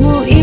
como eu.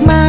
my